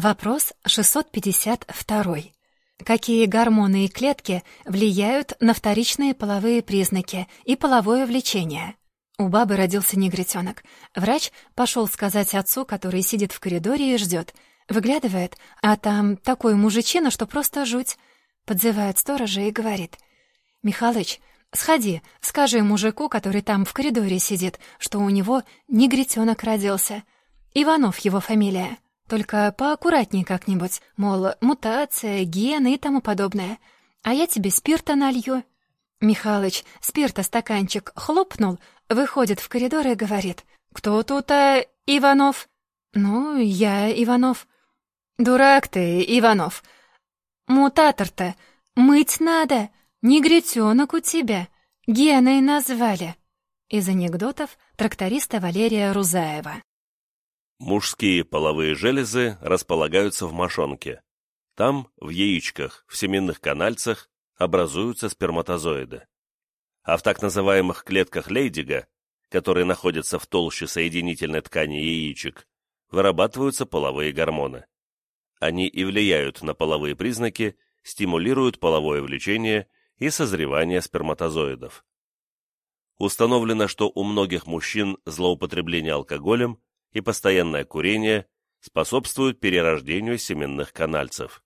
Вопрос 652. Какие гормоны и клетки влияют на вторичные половые признаки и половое влечение? У бабы родился негритенок. Врач пошел сказать отцу, который сидит в коридоре и ждет. Выглядывает, а там такой мужичина, что просто жуть. Подзывает сторожа и говорит. «Михалыч, сходи, скажи мужику, который там в коридоре сидит, что у него негритенок родился. Иванов его фамилия». Только поаккуратнее как-нибудь, мол, мутация, гены и тому подобное. А я тебе спирта налью». Михалыч спирта стаканчик хлопнул, выходит в коридор и говорит. «Кто тут, а, Иванов?» «Ну, я Иванов». «Дурак ты, Иванов. Мутатор-то мыть надо, негритенок у тебя. Геной назвали». Из анекдотов тракториста Валерия Рузаева. Мужские половые железы располагаются в мошонке. Там, в яичках, в семенных канальцах, образуются сперматозоиды. А в так называемых клетках Лейдига, которые находятся в толще соединительной ткани яичек, вырабатываются половые гормоны. Они и влияют на половые признаки, стимулируют половое влечение и созревание сперматозоидов. Установлено, что у многих мужчин злоупотребление алкоголем и постоянное курение способствуют перерождению семенных канальцев.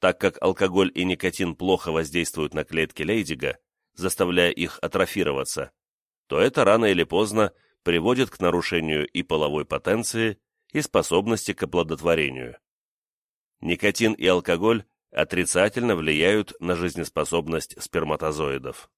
Так как алкоголь и никотин плохо воздействуют на клетки Лейдига, заставляя их атрофироваться, то это рано или поздно приводит к нарушению и половой потенции, и способности к оплодотворению. Никотин и алкоголь отрицательно влияют на жизнеспособность сперматозоидов.